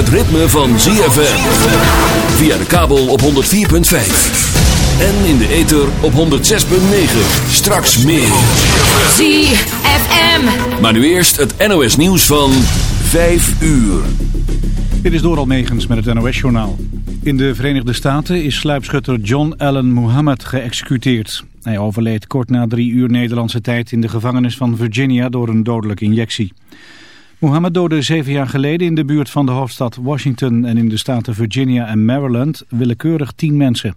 Het ritme van ZFM. Via de kabel op 104.5. En in de ether op 106.9. Straks meer. ZFM. Maar nu eerst het NOS nieuws van 5 uur. Dit is Doral Megens met het NOS-journaal. In de Verenigde Staten is sluipschutter John Allen Muhammad geëxecuteerd. Hij overleed kort na drie uur Nederlandse tijd in de gevangenis van Virginia door een dodelijke injectie. Mohammed doodde zeven jaar geleden in de buurt van de hoofdstad Washington en in de staten Virginia en Maryland willekeurig tien mensen.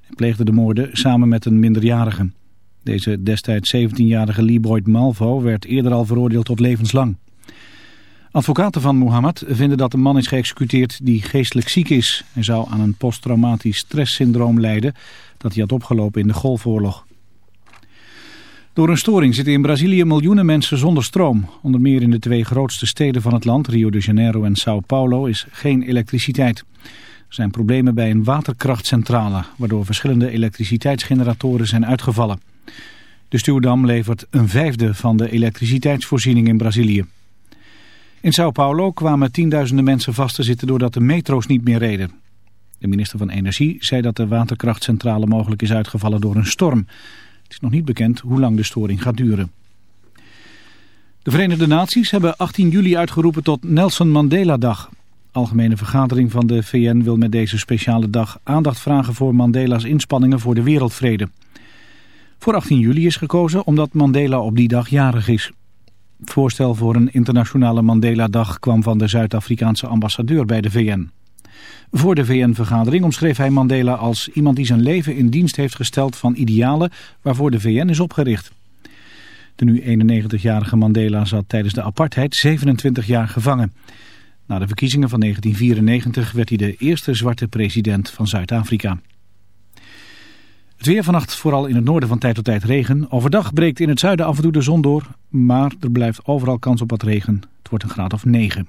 Hij pleegde de moorden samen met een minderjarige. Deze destijds 17-jarige Boyd Malvo werd eerder al veroordeeld tot levenslang. Advocaten van Mohammed vinden dat de man is geëxecuteerd die geestelijk ziek is. en zou aan een posttraumatisch stresssyndroom lijden dat hij had opgelopen in de Golfoorlog. Door een storing zitten in Brazilië miljoenen mensen zonder stroom. Onder meer in de twee grootste steden van het land, Rio de Janeiro en Sao Paulo, is geen elektriciteit. Er zijn problemen bij een waterkrachtcentrale, waardoor verschillende elektriciteitsgeneratoren zijn uitgevallen. De stuwdam levert een vijfde van de elektriciteitsvoorziening in Brazilië. In Sao Paulo kwamen tienduizenden mensen vast te zitten doordat de metro's niet meer reden. De minister van Energie zei dat de waterkrachtcentrale mogelijk is uitgevallen door een storm. Het is nog niet bekend hoe lang de storing gaat duren. De Verenigde Naties hebben 18 juli uitgeroepen tot Nelson Mandela-dag. Algemene vergadering van de VN wil met deze speciale dag aandacht vragen voor Mandela's inspanningen voor de wereldvrede. Voor 18 juli is gekozen omdat Mandela op die dag jarig is. Het voorstel voor een internationale Mandela-dag kwam van de Zuid-Afrikaanse ambassadeur bij de VN. Voor de VN-vergadering omschreef hij Mandela als iemand die zijn leven in dienst heeft gesteld van idealen waarvoor de VN is opgericht. De nu 91-jarige Mandela zat tijdens de apartheid 27 jaar gevangen. Na de verkiezingen van 1994 werd hij de eerste zwarte president van Zuid-Afrika. Het weer vannacht vooral in het noorden van tijd tot tijd regen. Overdag breekt in het zuiden af en toe de zon door, maar er blijft overal kans op wat regen. Het wordt een graad of 9.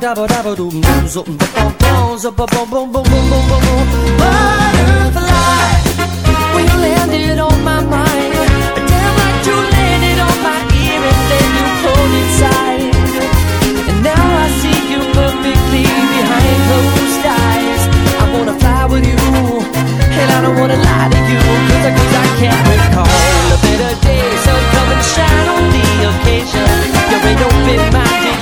dabba dabba doom zoom when you landed on my mind damn like you landed on my ear and then you pulled inside and now I see you perfectly behind closed eyes I to fly with you and I don't wanna lie to you cause I, cause I can't recall a better day so come and shine on the occasion you're an open-minded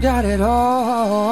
got it all.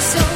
so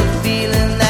the feeling that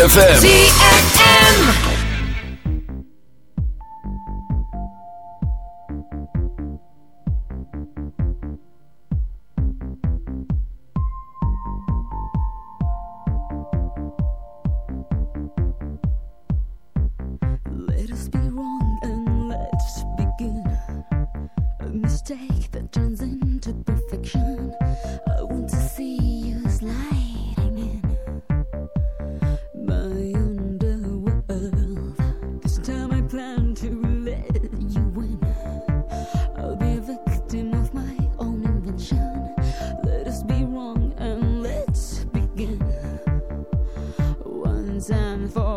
ZFM. and for